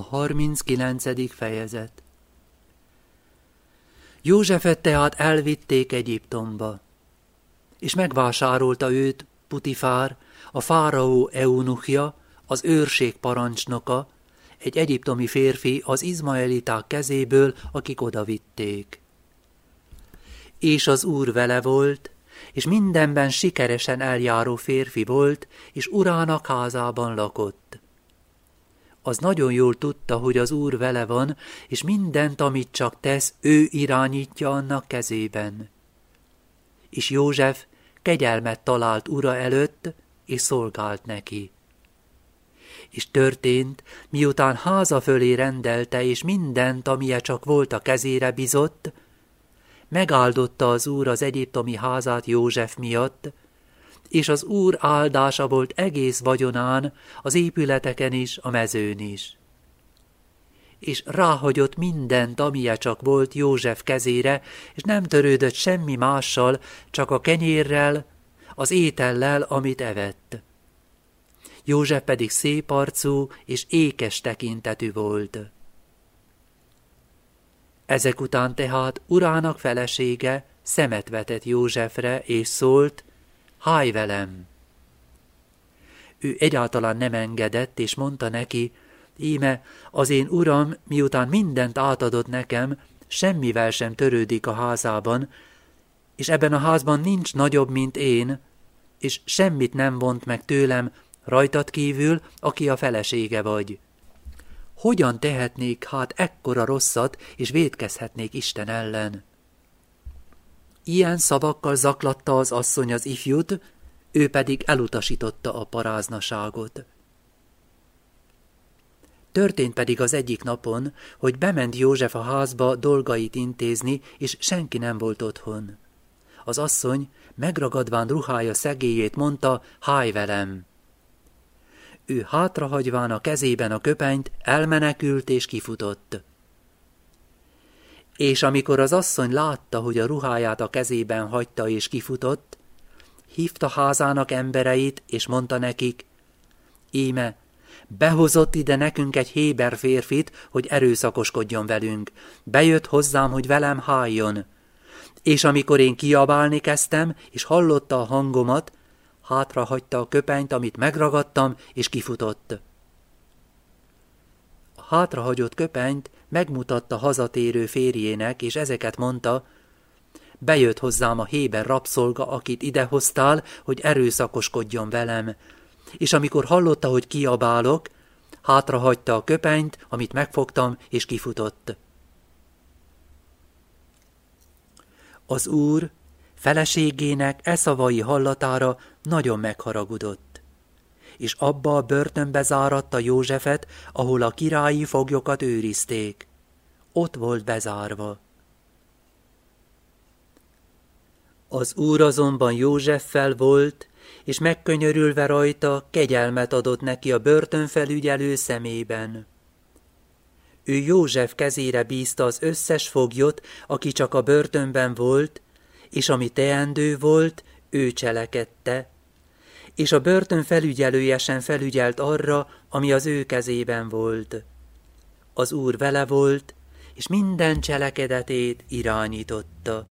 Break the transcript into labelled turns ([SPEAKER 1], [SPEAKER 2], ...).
[SPEAKER 1] A 39. fejezet Józsefet tehát elvitték Egyiptomba, és megvásárolta őt Putifár, a fáraó eunuchja, az őrség parancsnoka, egy egyiptomi férfi az izmaeliták kezéből, akik odavitték. És az úr vele volt, és mindenben sikeresen eljáró férfi volt, és urának házában lakott az nagyon jól tudta, hogy az Úr vele van, és mindent, amit csak tesz, ő irányítja annak kezében. És József kegyelmet talált ura előtt, és szolgált neki. És történt, miután háza fölé rendelte, és mindent, amilyen csak volt a kezére bizott, megáldotta az úr az egyiptomi házát József miatt, és az Úr áldása volt egész vagyonán, az épületeken is, a mezőn is. És ráhagyott mindent, amilyen csak volt József kezére, és nem törődött semmi mással, csak a kenyérrel, az étellel, amit evett. József pedig szép arcú és ékes tekintetű volt. Ezek után tehát urának felesége szemet vetett Józsefre, és szólt, Háj velem! Ő egyáltalán nem engedett, és mondta neki, íme, az én uram, miután mindent átadott nekem, semmivel sem törődik a házában, és ebben a házban nincs nagyobb, mint én, és semmit nem vont meg tőlem, rajtad kívül, aki a felesége vagy. Hogyan tehetnék hát ekkora rosszat, és védkezhetnék Isten ellen? Ilyen szavakkal zaklatta az asszony az ifjút, ő pedig elutasította a paráznaságot. Történt pedig az egyik napon, hogy bement József a házba dolgait intézni, és senki nem volt otthon. Az asszony, megragadván ruhája szegélyét mondta, háj velem! Ő hátrahagyván a kezében a köpenyt, elmenekült és kifutott és amikor az asszony látta, hogy a ruháját a kezében hagyta és kifutott, hívta házának embereit, és mondta nekik, íme, behozott ide nekünk egy héber férfit, hogy erőszakoskodjon velünk. Bejött hozzám, hogy velem háljon. És amikor én kiabálni kezdtem, és hallotta a hangomat, hátra hagyta a köpenyt, amit megragadtam, és kifutott. Hátrahagyott köpenyt megmutatta hazatérő férjének, és ezeket mondta, bejött hozzám a héber rabszolga, akit idehoztál, hogy erőszakoskodjon velem. És amikor hallotta, hogy kiabálok, hátrahagyta a köpenyt, amit megfogtam, és kifutott. Az úr feleségének e szavai hallatára nagyon megharagudott és abba a börtönbe záratta Józsefet, ahol a királyi foglyokat őrizték. Ott volt bezárva. Az úr azonban Józseffel volt, és megkönyörülve rajta kegyelmet adott neki a börtönfelügyelő szemében. Ő József kezére bízta az összes foglyot, aki csak a börtönben volt, és ami teendő volt, ő cselekedte, és a börtön felügyelője sem felügyelt arra, ami az ő kezében volt. Az úr vele volt, és minden cselekedetét irányította.